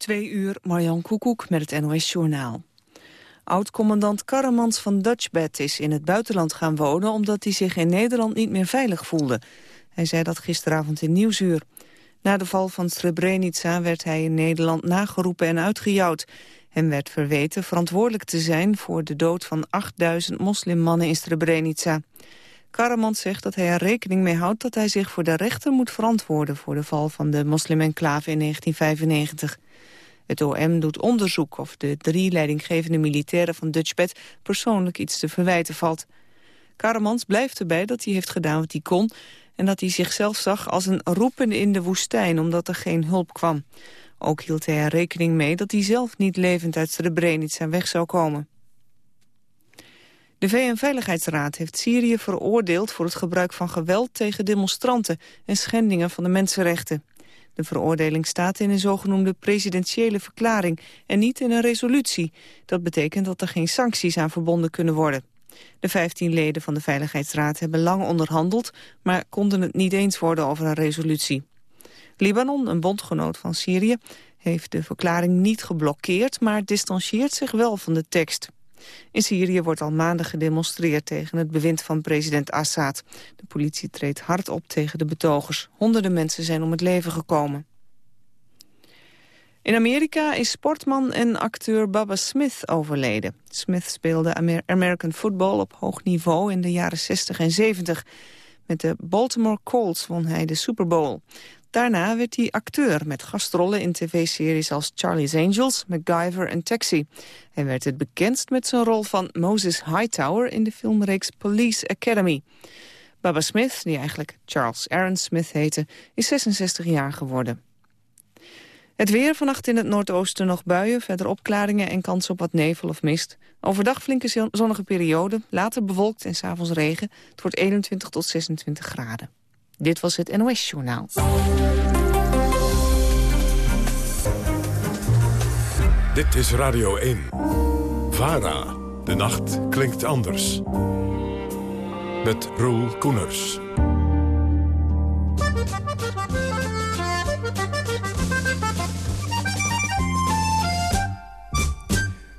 Twee uur, Marjan Koekoek met het NOS-journaal. Oud-commandant Karremans van Dutchbed is in het buitenland gaan wonen... omdat hij zich in Nederland niet meer veilig voelde. Hij zei dat gisteravond in Nieuwsuur. Na de val van Srebrenica werd hij in Nederland nageroepen en uitgejouwd. Hem werd verweten verantwoordelijk te zijn voor de dood van 8000 moslimmannen in Srebrenica. Karamans zegt dat hij er rekening mee houdt dat hij zich voor de rechter moet verantwoorden voor de val van de moslim-enclave in 1995. Het OM doet onderzoek of de drie leidinggevende militairen van Dutchbed persoonlijk iets te verwijten valt. Karamans blijft erbij dat hij heeft gedaan wat hij kon en dat hij zichzelf zag als een roepende in de woestijn omdat er geen hulp kwam. Ook hield hij er rekening mee dat hij zelf niet levend uit Srebrenica weg zou komen. De VN-veiligheidsraad heeft Syrië veroordeeld voor het gebruik van geweld tegen demonstranten en schendingen van de mensenrechten. De veroordeling staat in een zogenoemde presidentiële verklaring en niet in een resolutie. Dat betekent dat er geen sancties aan verbonden kunnen worden. De 15 leden van de Veiligheidsraad hebben lang onderhandeld, maar konden het niet eens worden over een resolutie. Libanon, een bondgenoot van Syrië, heeft de verklaring niet geblokkeerd, maar distancieert zich wel van de tekst. In Syrië wordt al maanden gedemonstreerd tegen het bewind van president Assad. De politie treedt hard op tegen de betogers. Honderden mensen zijn om het leven gekomen. In Amerika is sportman en acteur Baba Smith overleden. Smith speelde American football op hoog niveau in de jaren 60 en 70. Met de Baltimore Colts won hij de Super Bowl. Daarna werd hij acteur met gastrollen in tv-series als Charlie's Angels, MacGyver en Taxi. Hij werd het bekendst met zijn rol van Moses Hightower in de filmreeks Police Academy. Baba Smith, die eigenlijk Charles Aaron Smith heette, is 66 jaar geworden. Het weer vannacht in het noordoosten nog buien, verder opklaringen en kans op wat nevel of mist. Overdag flinke zonnige periode, later bewolkt en s'avonds regen. Het wordt 21 tot 26 graden. Dit was het NOS Journaal. Dit is Radio 1. VARA. De nacht klinkt anders. Met Roel Koeners.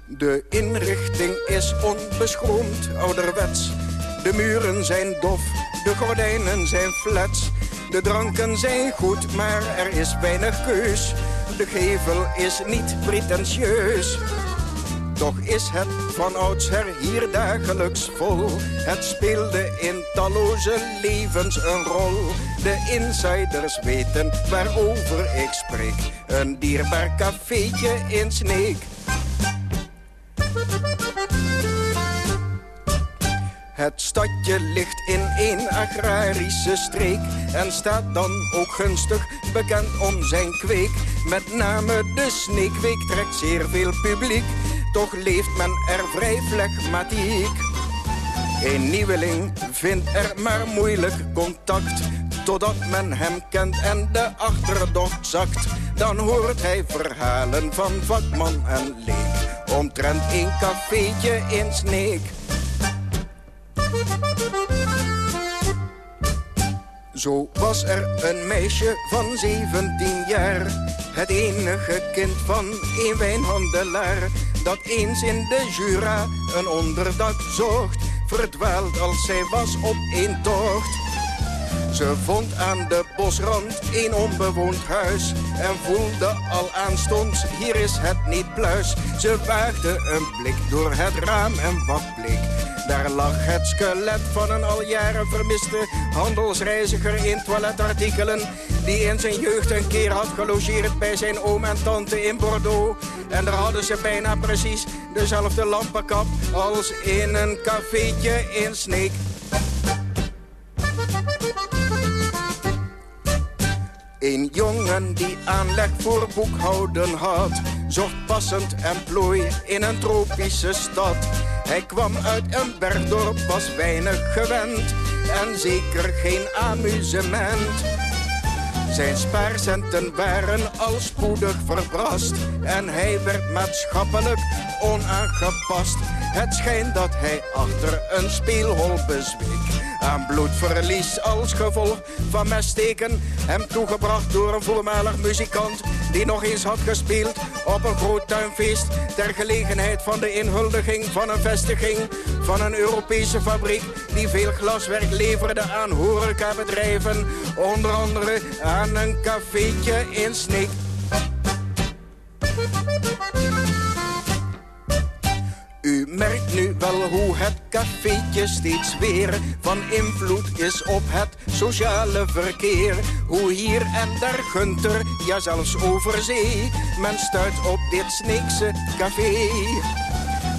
De inrichting is onbeschroomd, ouderwets. De muren zijn dof de gordijnen zijn flats, de dranken zijn goed, maar er is weinig keus. De gevel is niet pretentieus. Toch is het van oudsher hier dagelijks vol. Het speelde in talloze levens een rol. De insiders weten waarover ik spreek. Een dierbaar cafeetje in Sneek. Het stadje ligt in een agrarische streek en staat dan ook gunstig bekend om zijn kweek. Met name de sneekweek trekt zeer veel publiek, toch leeft men er vrij flegmatiek. Een nieuweling vindt er maar moeilijk contact, totdat men hem kent en de achterdocht zakt. Dan hoort hij verhalen van vakman en leek, omtrent een cafeetje in Sneek. Zo was er een meisje van 17 jaar. Het enige kind van een wijnhandelaar. Dat eens in de Jura een onderdak zocht. Verdwaald als zij was op een tocht. Ze vond aan de bosrand een onbewoond huis En voelde al aanstonds, hier is het niet pluis Ze waagde een blik door het raam en wat bleek daar lag het skelet van een al jaren vermiste handelsreiziger in toiletartikelen. Die in zijn jeugd een keer had gelogeerd bij zijn oom en tante in Bordeaux. En daar hadden ze bijna precies dezelfde lampenkap als in een cafeetje in Sneek. Een jongen die aanleg voor boekhouden had, zocht passend emplooi in een tropische stad. Hij kwam uit een bergdorp, was weinig gewend en zeker geen amusement. Zijn spaarcenten waren al spoedig verbrast en hij werd maatschappelijk onaangepast. Het schijnt dat hij achter een speelhol bezweek. Aan bloedverlies als gevolg van messteken. Hem toegebracht door een voormalig muzikant die nog eens had gespeeld op een groot tuinfeest ter gelegenheid van de inhuldiging van een vestiging van een Europese fabriek die veel glaswerk leverde aan horecabedrijven, onder andere aan een cafeetje in Sneek. U merkt nu wel hoe het cafeetje steeds weer van invloed is op het sociale verkeer. Hoe hier en daar Gunter, ja zelfs over zee, men stuit op dit Sneekse café.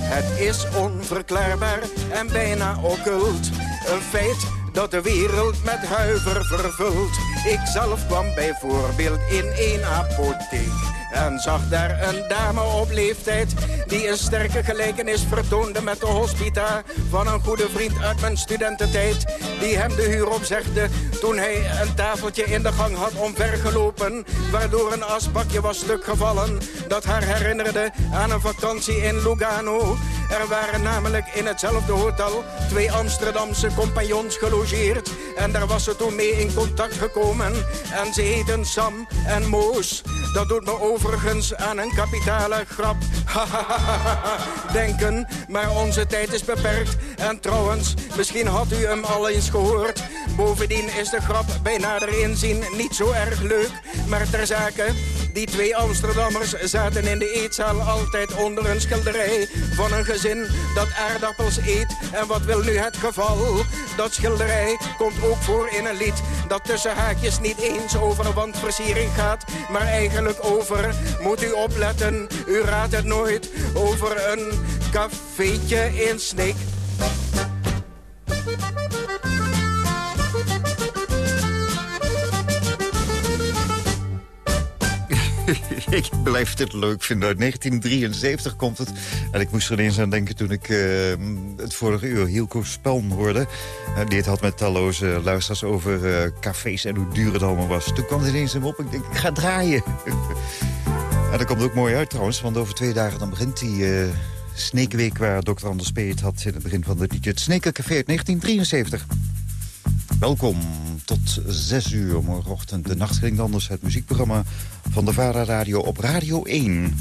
Het is onverklaarbaar en bijna occult. Een feit dat de wereld met huiver vervult. Ik zelf kwam bijvoorbeeld in een apotheek en zag daar een dame op leeftijd die een sterke gelijkenis vertoonde met de hospita van een goede vriend uit mijn studententijd. Die hem de huur opzegde toen hij een tafeltje in de gang had omvergelopen. Waardoor een asbakje was stuk gevallen dat haar herinnerde aan een vakantie in Lugano. Er waren namelijk in hetzelfde hotel twee Amsterdamse compagnons gelogeerd. En daar was ze toen mee in contact gekomen. En ze heten Sam en Moos. Dat doet me overigens aan een kapitale grap. Denken, maar onze tijd is beperkt. En trouwens, misschien had u hem al eens gehoord. Bovendien is de grap bij nader inzien niet zo erg leuk. Maar ter zake, die twee Amsterdammers zaten in de eetzaal altijd onder een schilderij van een gezin dat aardappels eet. En wat wil nu het geval? Dat schilderij komt ook voor in een lied dat tussen haakjes niet eens over wandversiering gaat, maar eigenlijk over, moet u opletten, u raadt het nooit, over een cafeetje in Sneek. ik blijf dit leuk vinden. Uit 1973 komt het. En ik moest er ineens aan denken toen ik uh, het vorige uur Hielko Spelm hoorde. Uh, die het had met talloze luisteraars over uh, cafés en hoe duur het allemaal was. Toen kwam het ineens hem op. Ik denk, ik ga draaien. en dat komt ook mooi uit trouwens. Want over twee dagen dan begint die... Sneekweek waar Dr. Anders P. het had in het begin van het liedje. Het Sneekercafé uit 1973. Welkom tot 6 uur morgenochtend. De nacht klinkt anders, het muziekprogramma van de VARA Radio op Radio 1.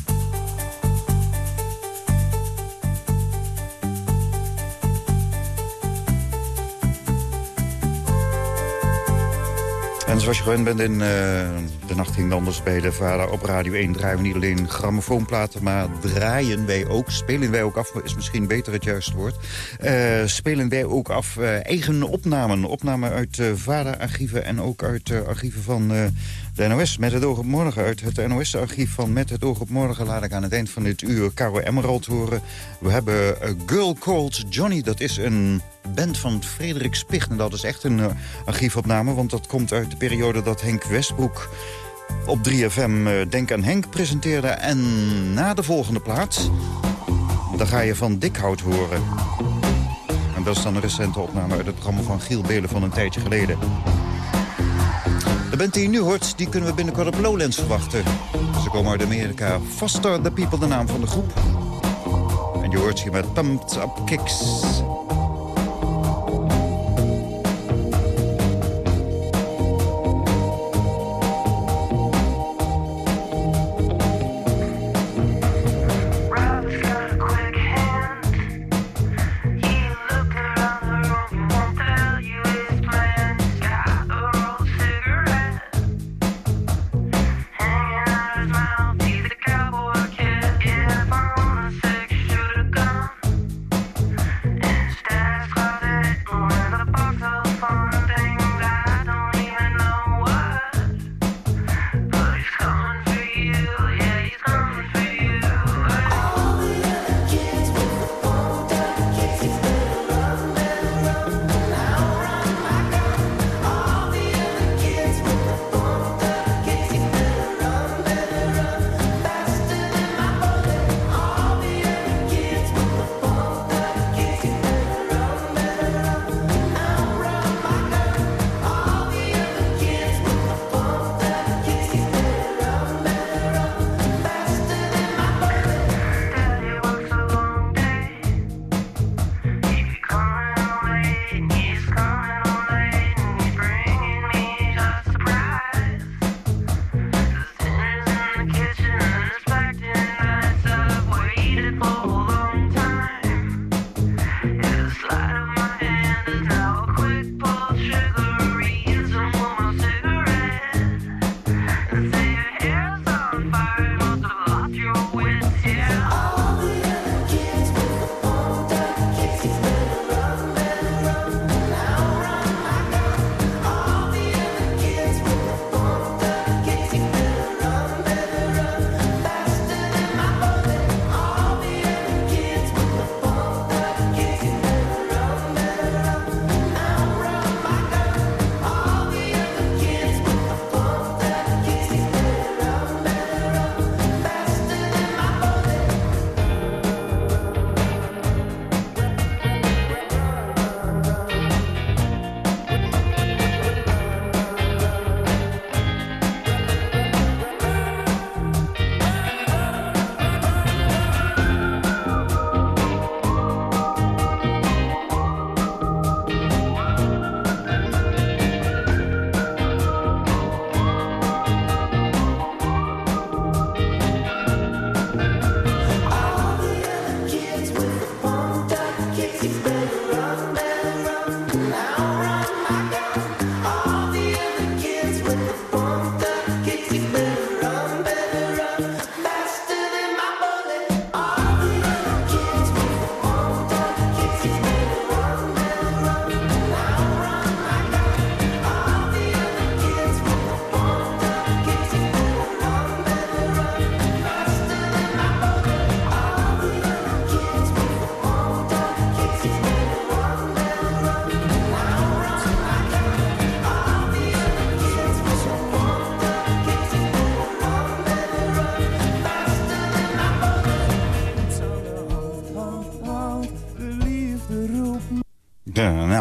En zoals je gewend bent in uh, De Nacht Ging Anders bij de Vader op Radio 1... draaien we niet alleen grammofoonplaten, maar draaien wij ook... spelen wij ook af, is misschien beter het juiste woord... Uh, spelen wij ook af uh, eigen opnamen. Opnamen uit Vader-archieven en ook uit archieven van de NOS. Met het oog op morgen uit het NOS-archief van Met het oog op morgen... laat ik aan het eind van dit uur Caro Emerald horen. We hebben Girl Called Johnny, dat is een band van Frederik Spicht. En dat is echt een uh, archiefopname, want dat komt uit de periode dat Henk Westbroek op 3FM uh, Denk aan Henk presenteerde. En na de volgende plaats, dan ga je van Dikhout horen. En dat is dan een recente opname uit het programma van Giel Belen van een tijdje geleden. Band die je nu hoort, die kunnen we binnenkort op Lowlands verwachten. Ze komen uit Amerika. Foster the People, de naam van de groep. En je hoort ze met Pumped Up Kicks.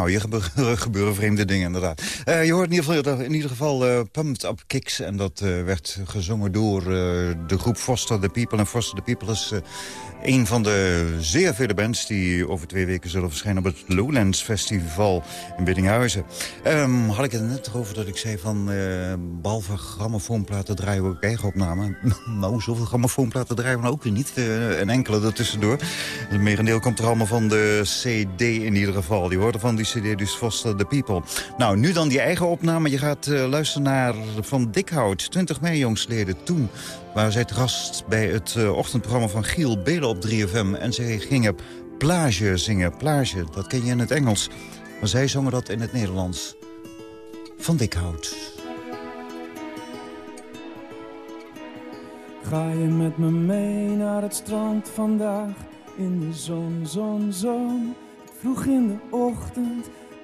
Nou, hier gebeuren, vreemde dingen inderdaad. Uh, je hoort in ieder geval, in ieder geval uh, Pumped Up Kicks. En dat uh, werd gezongen door de groep Foster the People. En Foster the People is een van de zeer vele bands die over twee weken zullen verschijnen... op het Lowlands Festival in Biddinghuizen. Um, had ik het net over dat ik zei van... Uh, behalve grammofoonplaten draaien we ook eigen opname. nou, zoveel grammofoonplaten draaien we nou ook weer niet. Uh, een enkele ertussendoor. Het merendeel komt er allemaal van de CD in ieder geval. Die hoorde van die CD dus Foster the People. Nou, nu dan die eigen opname. Je gaat uh, luisteren naar Van Dikhout. 20 mei jongsleden toen waar zij te gast bij het uh, ochtendprogramma van Giel Belen op 3FM. En zij gingen plage zingen. Plage, dat ken je in het Engels. Maar zij zongen dat in het Nederlands. Van Dikhout. Ga je met me mee naar het strand vandaag? In de zon, zon, zon. Vroeg in de ochtend.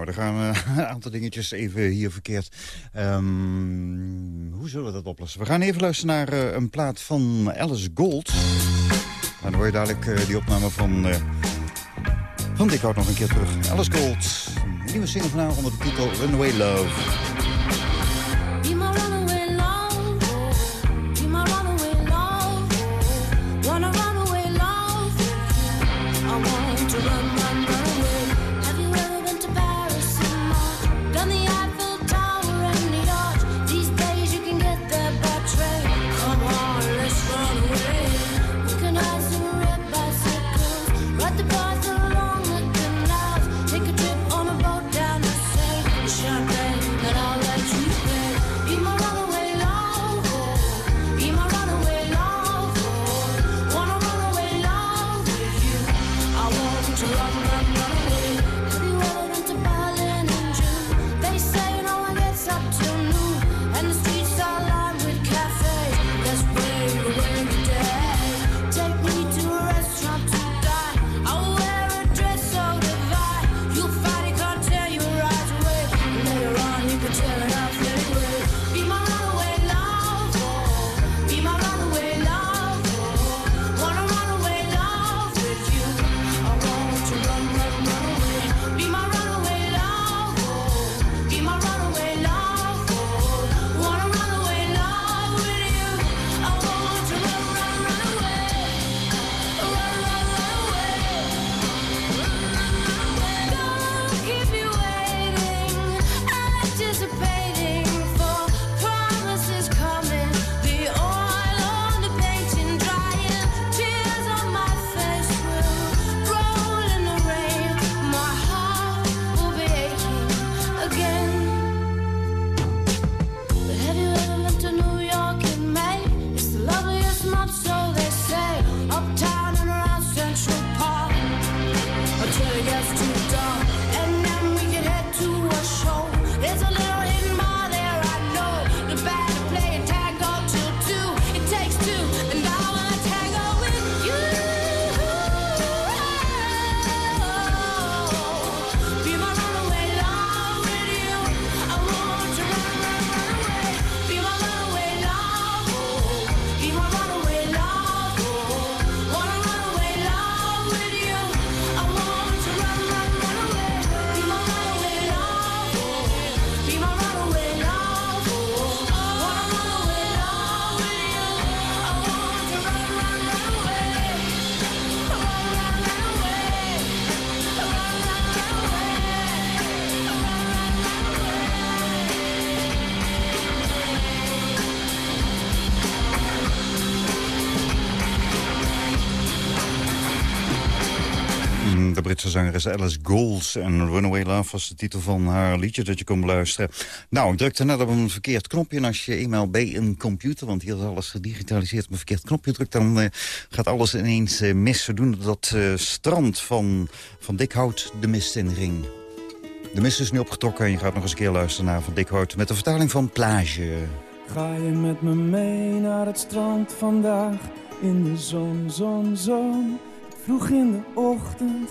Nou, dan gaan we een aantal dingetjes even hier verkeerd. Um, hoe zullen we dat oplossen? We gaan even luisteren naar uh, een plaat van Alice Gold. En dan hoor je dadelijk uh, die opname van, uh, van Dick nog een keer terug. Alice Gold, nieuwe single vanavond onder de titel Runaway Love. Zangeres Alice Goals. En Runaway Love was de titel van haar liedje dat je kon beluisteren. Nou, ik drukte net op een verkeerd knopje. En als je eenmaal bij een computer, want hier is alles gedigitaliseerd... op een verkeerd knopje drukt, dan uh, gaat alles ineens uh, mis. We doen dat uh, strand van, van Dikhout, de mist in de ring. De mist is nu opgetrokken en je gaat nog eens een keer luisteren naar Van Dikhout... met de vertaling van Plage. Ga je met me mee naar het strand vandaag... in de zon, zon, zon... Vroeg in de ochtend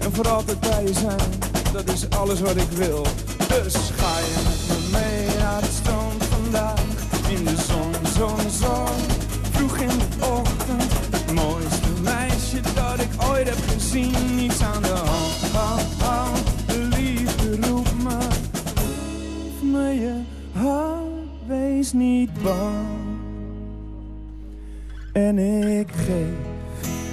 En voor altijd bij je zijn, dat is alles wat ik wil. Dus ga je met me mee naar het strand vandaag. In de zon, zon, zon. Vroeg in de ochtend. Het mooiste meisje dat ik ooit heb gezien. Niets aan de hand, hand, hand. De liefde roept me. Geef me je hart, wees niet bang. En ik geef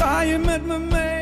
Ga je met me mee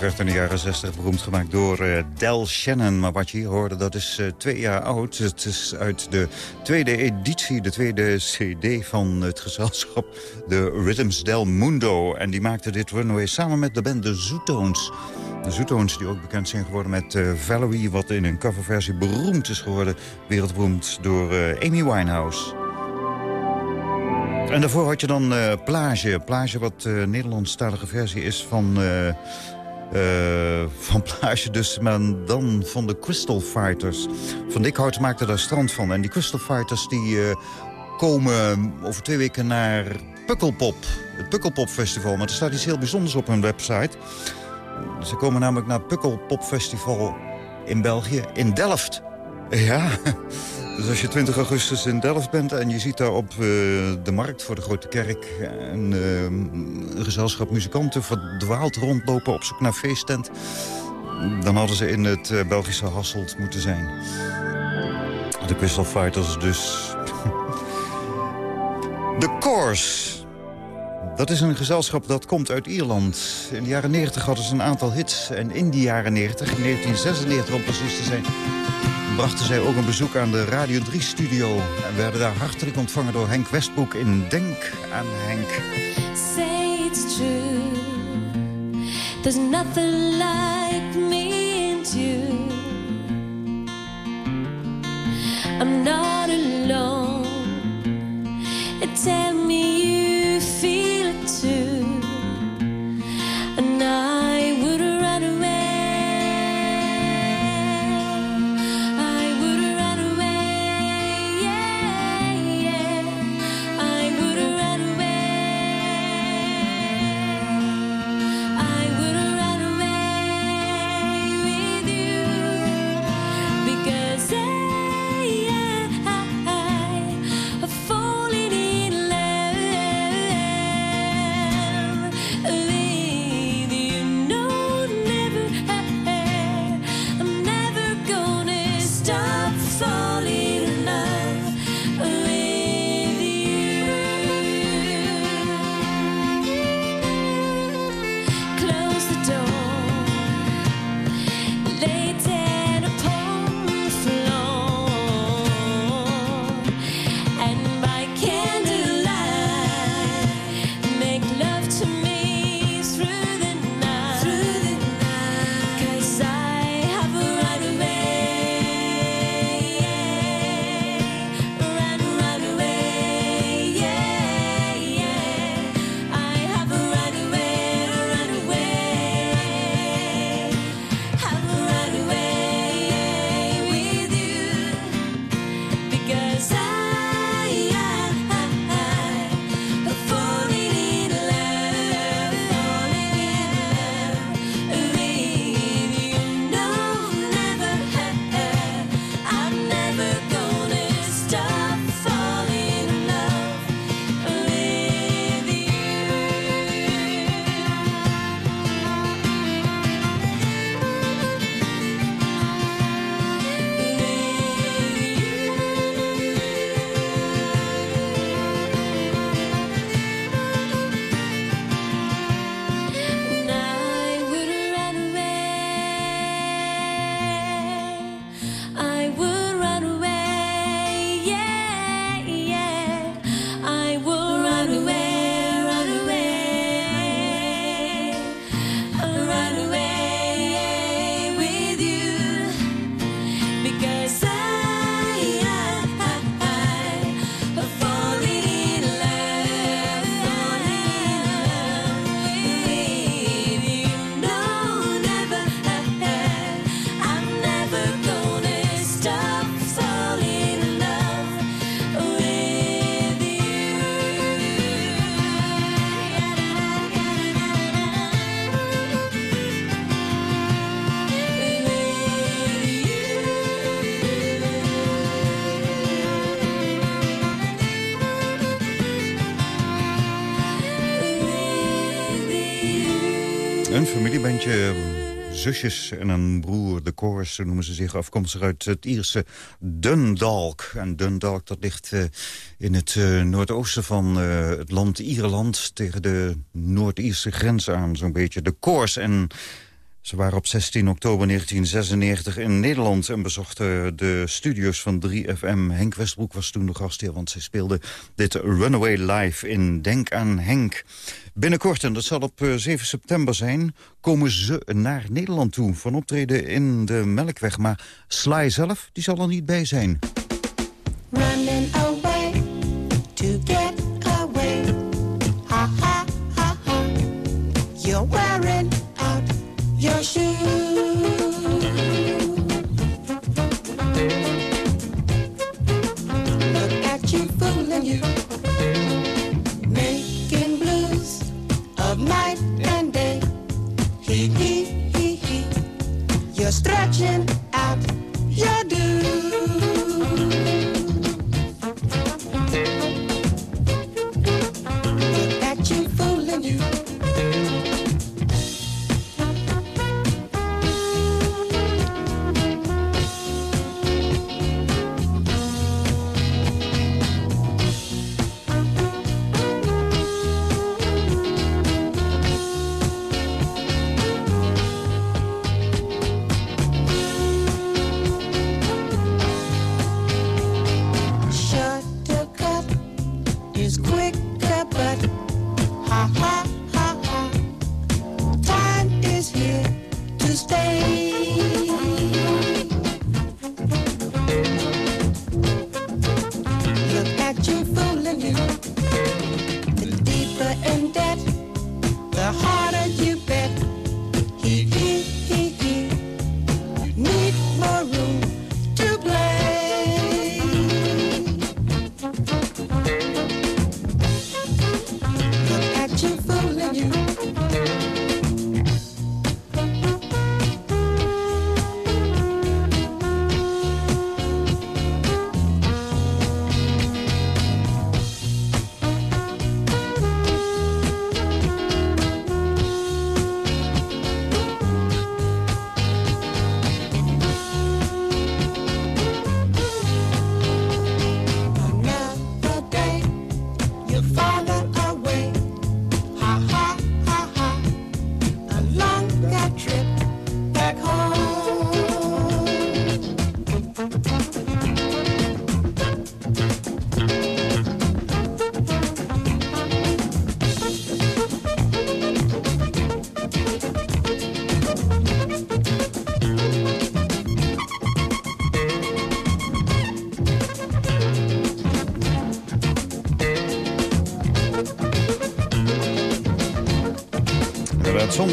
het werd in de jaren 60 beroemd gemaakt door uh, Del Shannon. Maar wat je hier hoorde, dat is uh, twee jaar oud. Het is uit de tweede editie, de tweede cd van het gezelschap... de Rhythms del Mundo. En die maakte dit Runaway samen met de band de Zootones. De Zootones die ook bekend zijn geworden met uh, Valerie... wat in een coverversie beroemd is geworden. Wereldberoemd door Amy Winehouse. En daarvoor had je dan uh, Plage. Plage wat uh, Nederlandstalige versie is van, van Plage. Dus, maar dan van de Crystal Fighters. Van Dikhout maakte daar strand van. En die Crystal Fighters die komen over twee weken naar Pukkelpop. Het Pukkelpop Festival. Maar er staat iets heel bijzonders op hun website. Ze komen namelijk naar het Pukkelpop Festival in België, in Delft. Ja, dus als je 20 augustus in Delft bent en je ziet daar op uh, de markt voor de Grote Kerk... een, uh, gezelschap muzikanten verdwaald rondlopen op zoek naar feesttent... dan hadden ze in het uh, Belgische Hasselt moeten zijn. De Crystal Fighters dus. De Course. Dat is een gezelschap dat komt uit Ierland. In de jaren 90 hadden ze een aantal hits. En in die jaren 90, in 1996 om precies te zijn brachten zij ook een bezoek aan de Radio 3-studio... en werden daar hartelijk ontvangen door Henk Westbroek in Denk aan Henk. Say it's true There's nothing like me and you I'm not alone Tell me you Een familiebandje, ehm, zusjes en een broer, de Koors. zo noemen ze zich, afkomstig uit het Ierse Dundalk. En Dundalk, dat ligt eh, in het eh, noordoosten van eh, het land Ierland, tegen de Noord-Ierse grens aan, zo'n beetje. De Koors. en ze waren op 16 oktober 1996 in Nederland en bezochten de studios van 3FM. Henk Westbroek was toen de gastheer, want zij speelde dit Runaway live in Denk aan Henk. Binnenkort, en dat zal op 7 eh, september zijn, komen ze naar Nederland toe... van optreden in de Melkweg. Maar Sly zelf, die zal er niet bij zijn. Running stretching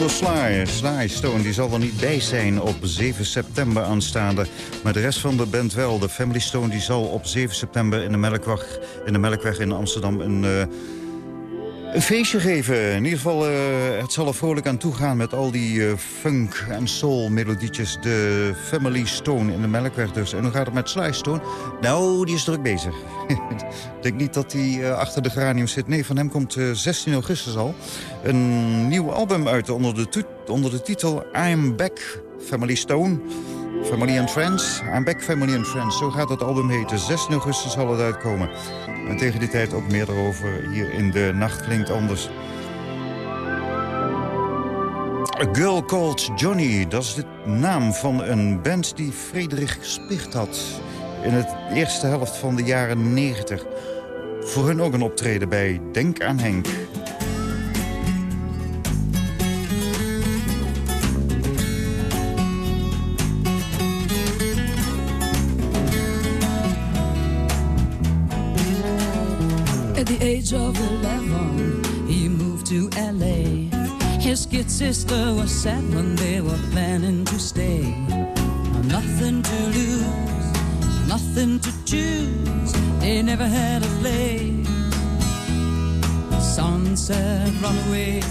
zonder Sly. Sly Stone die zal er niet bij zijn op 7 september aanstaande. Maar de rest van de band wel. De Family Stone die zal op 7 september in de Melkweg in, de Melkweg in Amsterdam... een, uh, een feestje geven. In ieder geval, uh, het zal er vrolijk aan toe gaan met al die uh, funk en soul melodietjes. De Family Stone in de Melkweg dus. En hoe gaat het met Sly Stone? Nou, die is druk bezig. Ik denk niet dat hij uh, achter de geranium zit. Nee, van hem komt 16 augustus al een nieuw album uit onder de, onder de titel I'm Back Family Stone. Family and Friends. I'm Back Family and Friends. Zo gaat het album heten. 16 augustus zal het uitkomen. En tegen die tijd ook meer erover hier in de Nacht Klinkt Anders. A Girl Called Johnny, dat is de naam van een band die Frederik Spicht had... in het eerste helft van de jaren 90. Voor hun ook een optreden bij Denk aan Henk. Age of 11, he moved to L.A. His kid sister was seven, they were planning to stay. Nothing to lose, nothing to choose, they never had a place. Sunset, run away.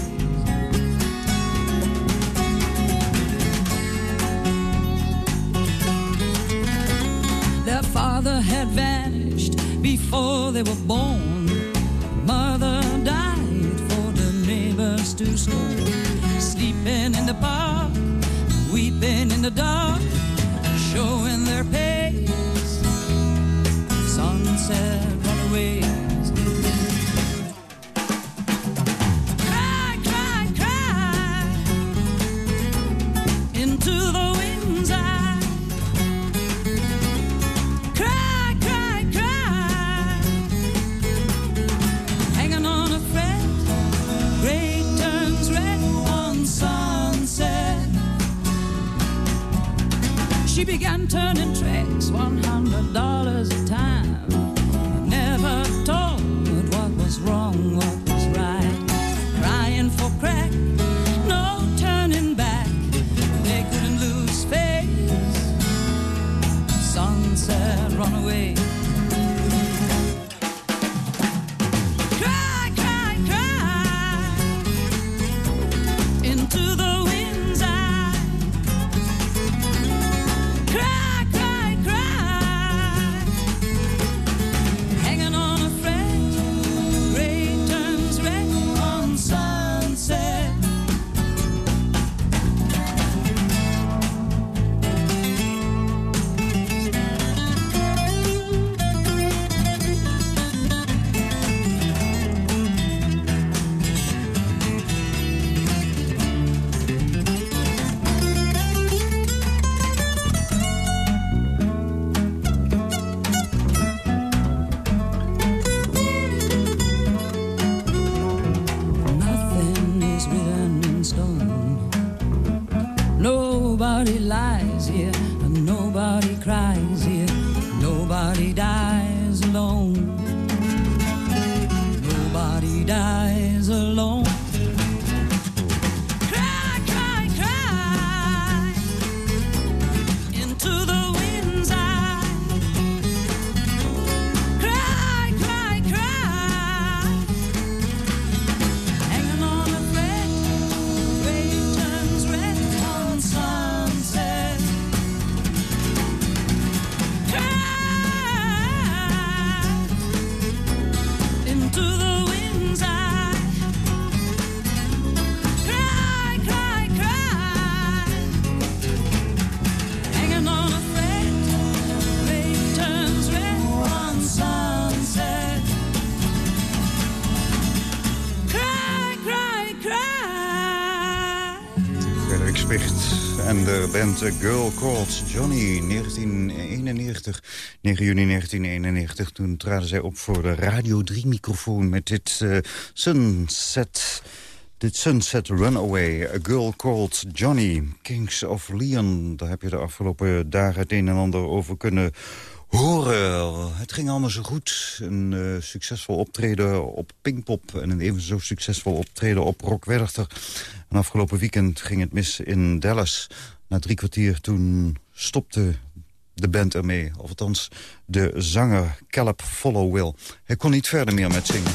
Their father had vanished before they were born to. Sleeping in the park, weeping in the dark, showing their pace. Sunset She began turning tricks, one hundred dollars a time. Band A Girl Called Johnny, 1991, 9 juni 1991. Toen traden zij op voor de Radio 3-microfoon met dit eh, Sunset... Dit Sunset Runaway, A Girl Called Johnny, Kings of Leon. Daar heb je de afgelopen dagen het een en ander over kunnen horen. Het ging allemaal zo goed. Een eh, succesvol optreden op Pinkpop... en een even zo succesvol optreden op Rock Werchter. En afgelopen weekend ging het mis in Dallas. Na drie kwartier toen stopte de band ermee. Of althans, de zanger Caleb Followwill. Hij kon niet verder meer met zingen.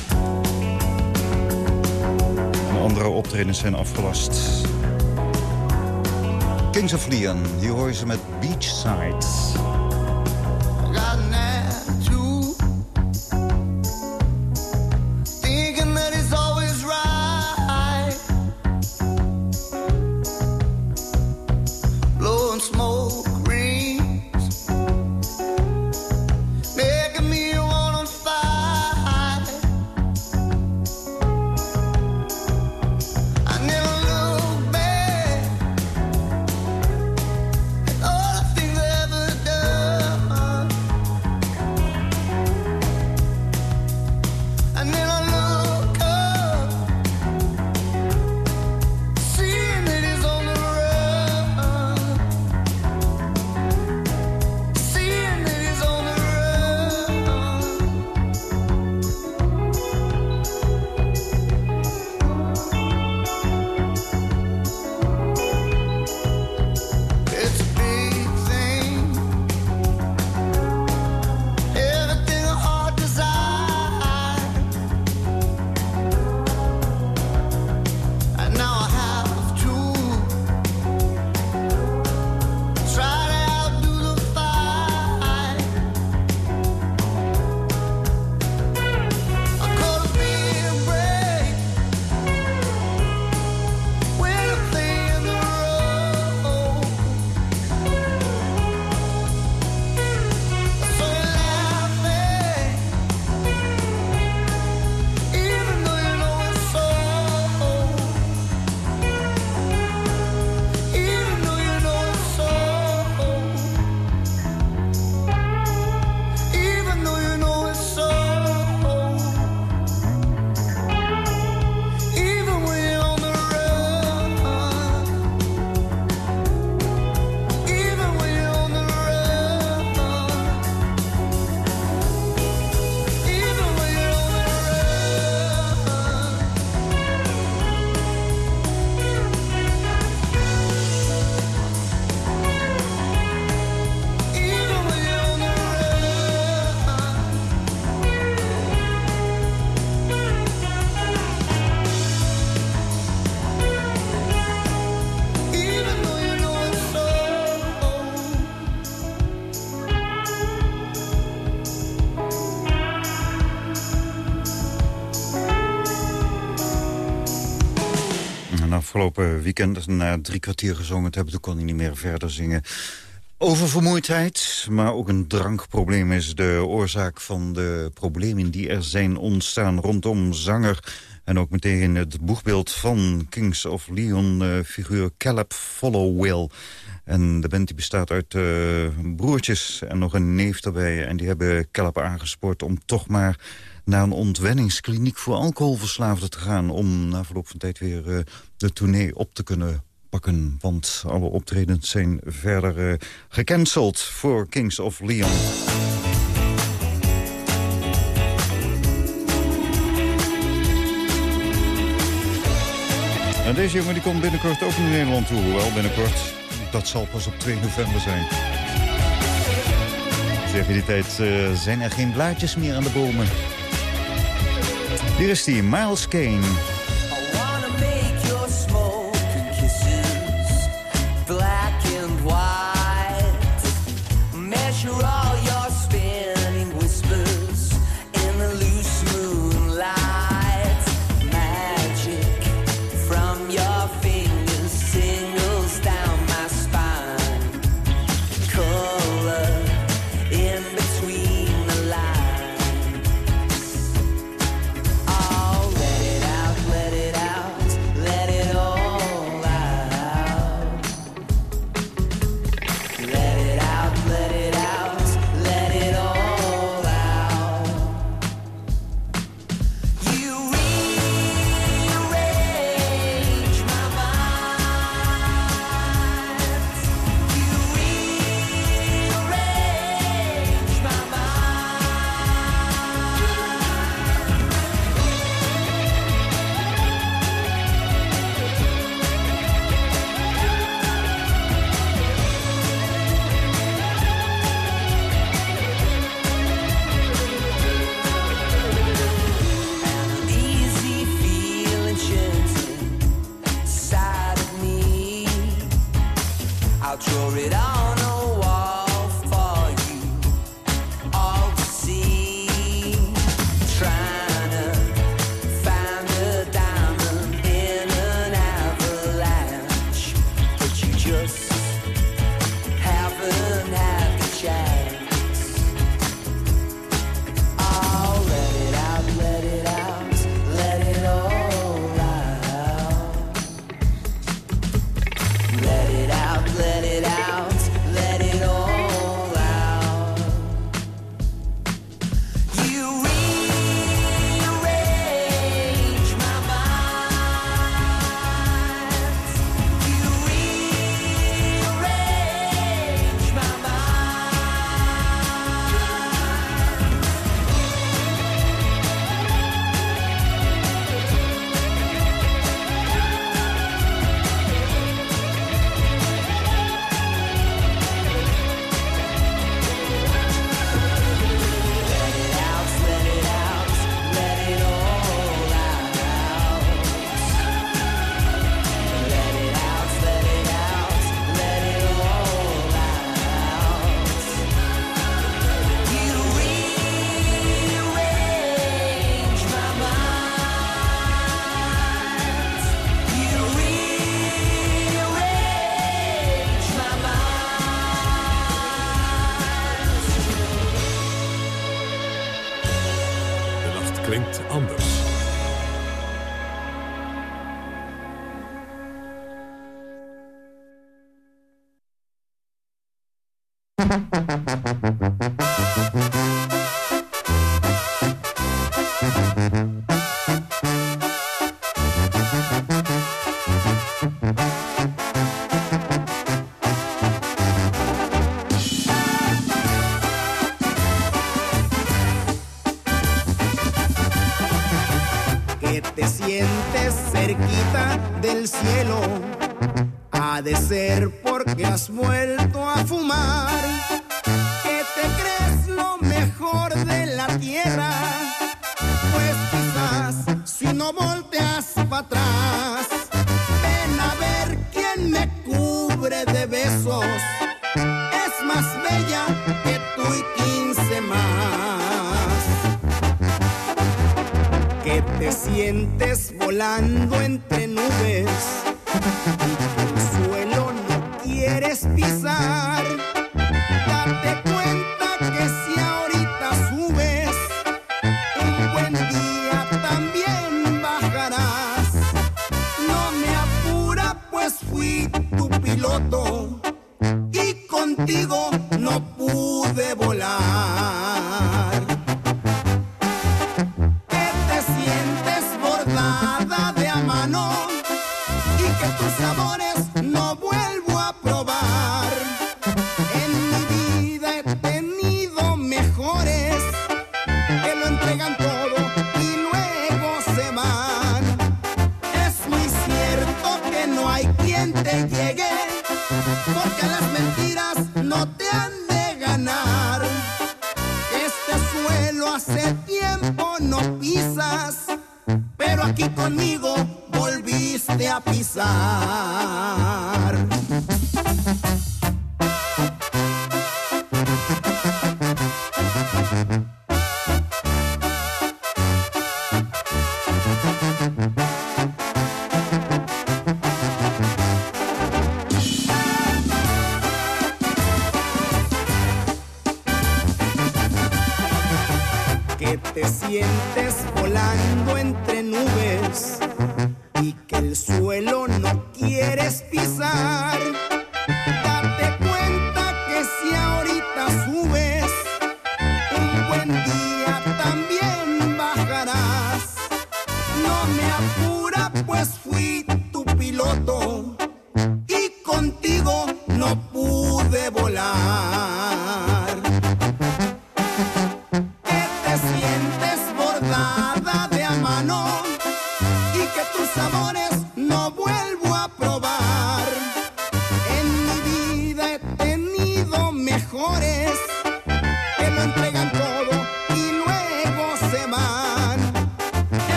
En andere optredens zijn afgelast. Kings of Leon, hier hoor je ze met Beachside. Afgelopen weekend na drie kwartier gezongen te hebben... toen kon hij niet meer verder zingen. Oververmoeidheid, maar ook een drankprobleem is de oorzaak van de problemen die er zijn ontstaan rondom zanger en ook meteen het boegbeeld van Kings of Leon, uh, figuur Caleb Followwill. En de band die bestaat uit uh, broertjes en nog een neef erbij. En die hebben Caleb aangespoord om toch maar naar een ontwenningskliniek voor alcoholverslaafden te gaan... om na verloop van tijd weer uh, de tournee op te kunnen pakken. Want alle optredens zijn verder uh, gecanceld voor Kings of Leon. En deze jongen die komt binnenkort ook in Nederland toe. Hoewel binnenkort, dat zal pas op 2 november zijn. Tegen die tijd uh, zijn er geen blaadjes meer aan de bomen. Hier is die, Miles Kane. Mm-hmm. que tus sabores no vuelvo a probar.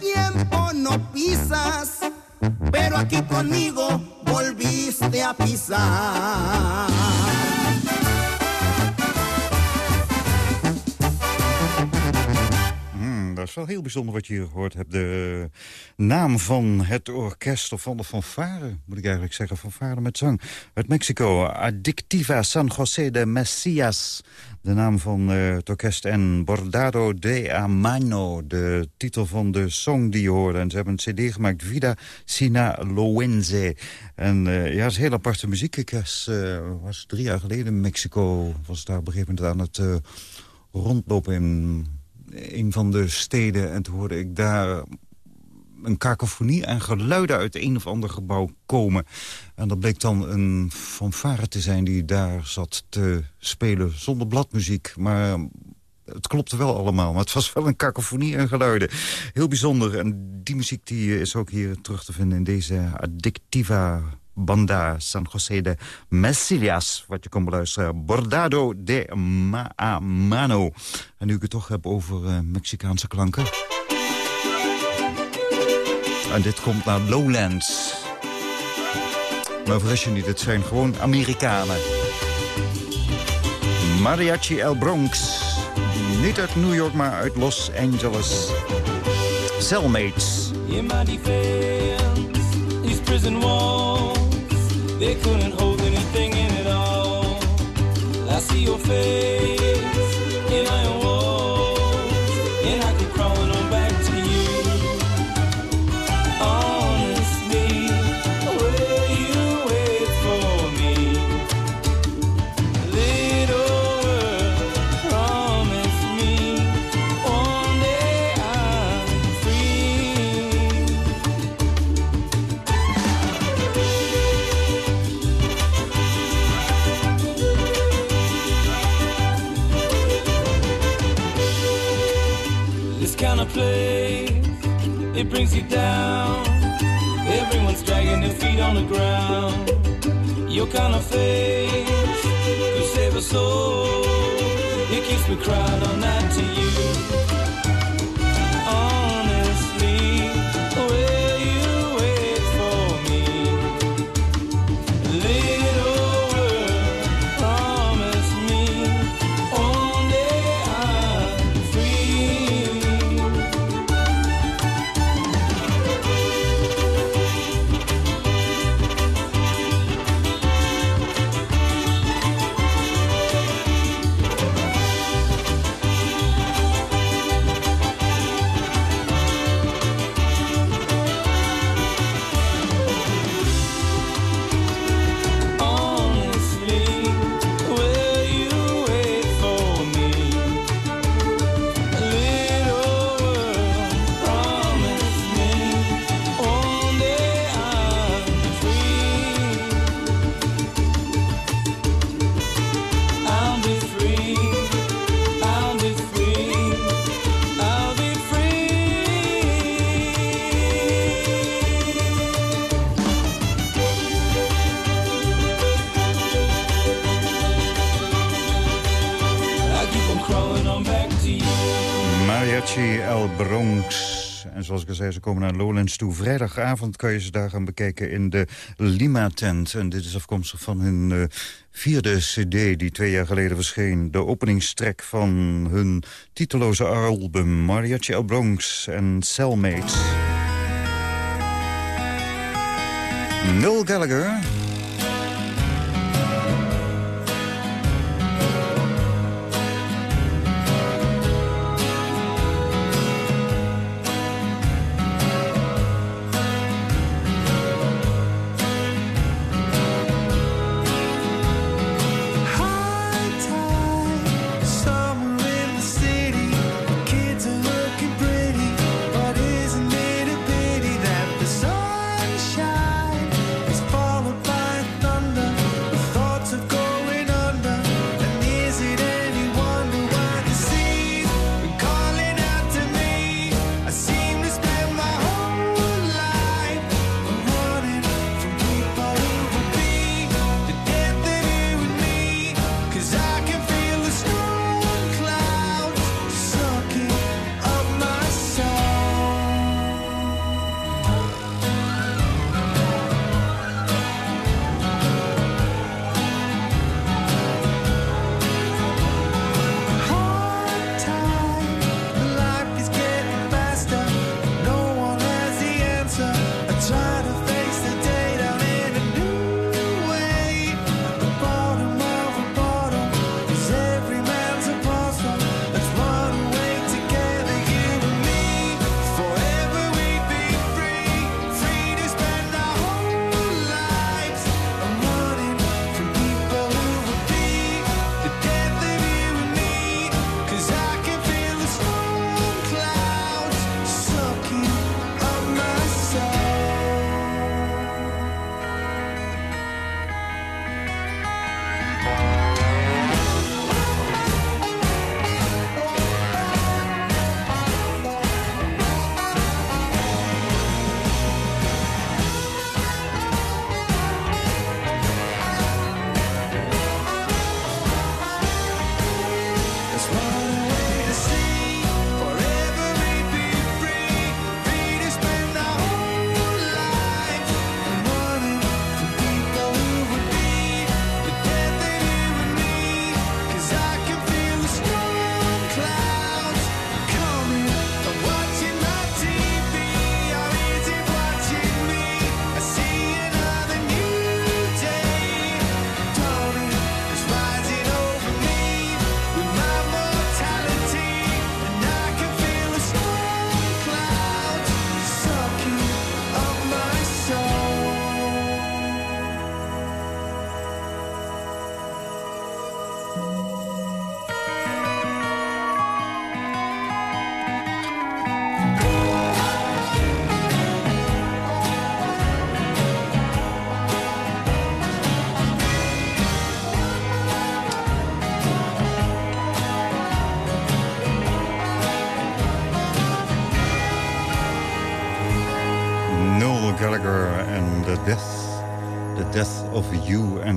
Tiempo no pisas, pero aquí conmigo volviste a pisar. Is wel heel bijzonder wat je hier gehoord hebt. De naam van het orkest, of van de fanfare, moet ik eigenlijk zeggen. Fanfare met zang. Uit Mexico. Adictiva San José de Messias. De naam van eh, het orkest. En Bordado de Amano. De titel van de song die je hoorde. En ze hebben een cd gemaakt. Vida Sina Loenze. En eh, ja, het is heel aparte muziek. Ik was, eh, was drie jaar geleden in Mexico. Was daar op een gegeven moment aan het rondlopen in een van de steden. En toen hoorde ik daar een kakofonie en geluiden uit een of ander gebouw komen. En dat bleek dan een fanfare te zijn die daar zat te spelen. Zonder bladmuziek, maar het klopte wel allemaal. Maar het was wel een kakofonie en geluiden. Heel bijzonder. En die muziek die is ook hier terug te vinden in deze Addictiva Banda San José de Mesilias, wat je kon beluisteren. Bordado de Ma Mano. En nu ik het toch heb over eh, Mexicaanse klanken. En dit komt naar Lowlands. Maar vergis je niet, het zijn gewoon Amerikanen. Mariachi El Bronx. Niet uit New York, maar uit Los Angeles. Cellmates. In my defense, these prison walls, they couldn't hold anything in it all. I see your face ik ze komen naar Lowlands toe. Vrijdagavond kan je ze daar gaan bekijken in de Lima-tent. En dit is afkomstig van hun uh, vierde cd die twee jaar geleden verscheen. De openingstrek van hun titeloze album Mariachi El Bronx en Cellmates. Noel Gallagher...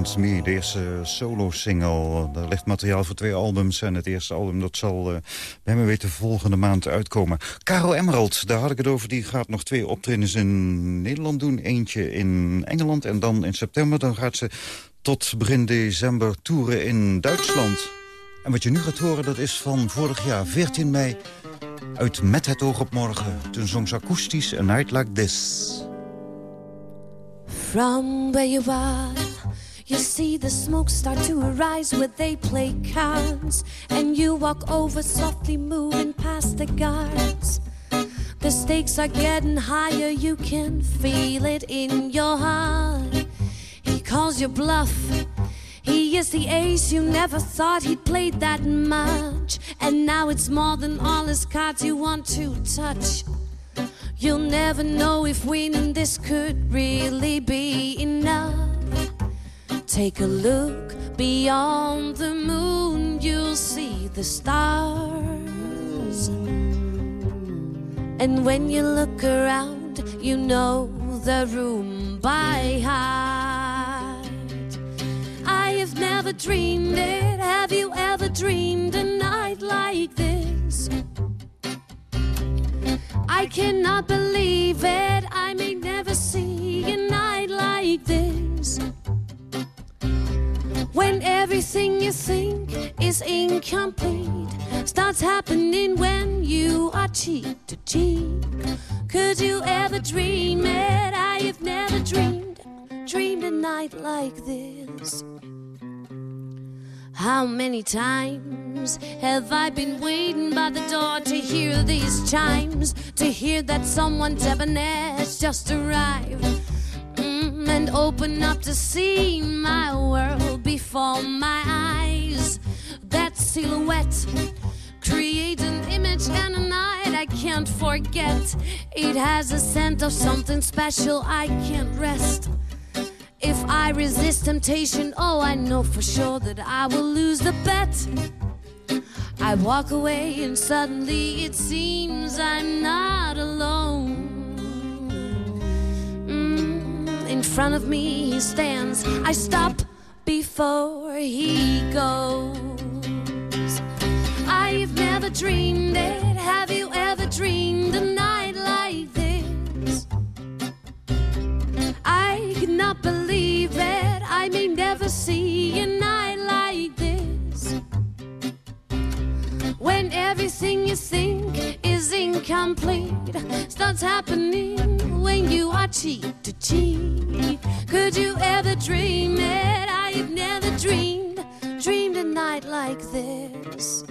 de eerste solo-single. Daar ligt materiaal voor twee albums en het eerste album dat zal uh, bij me weten volgende maand uitkomen. Caro Emerald, daar had ik het over, die gaat nog twee optredens in Nederland doen. Eentje in Engeland en dan in september. Dan gaat ze tot begin december toeren in Duitsland. En wat je nu gaat horen, dat is van vorig jaar, 14 mei... uit Met het oog op morgen. Toen zong ze akoestisch A Night Like This. From where you are, you see the smoke start to arise where they play cards. And you walk over softly, moving past the guards. The stakes are getting higher, you can feel it in your heart. He calls your bluff. He is the ace you never thought he'd played that much. And now it's more than all his cards you want to touch. You'll never know if winning this could really be enough. Take a look beyond the moon, you'll see the stars. And when you look around, you know the room by heart. I have never dreamed it. Have you ever dreamed a night like this? I cannot believe it. I may never see a night like this. When everything you think is incomplete starts happening when you are cheek to cheek. Could you ever dream it? I have never dreamed, dreamed a night like this. How many times have I been waiting by the door to hear these chimes? To hear that someone debonair's just arrived mm, and open up to see my world before my eyes. That silhouette create an image and a night I can't forget. It has a scent of something special I can't rest. If I resist temptation, oh, I know for sure that I will lose the bet. I walk away and suddenly it seems I'm not alone. Front of me he stands. I stop before he goes. I've never dreamed it. Have you ever dreamed a night like this? I cannot believe it. I may never see a night like this. When everything you think is incomplete starts happening when you are cheek to cheek. Could you ever dream it? I have never dreamed, dreamed a night like this.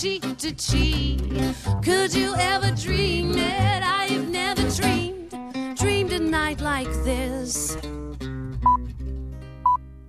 Cheek to cheek. Could you ever dream it? I have never dreamed, dreamed a night like this.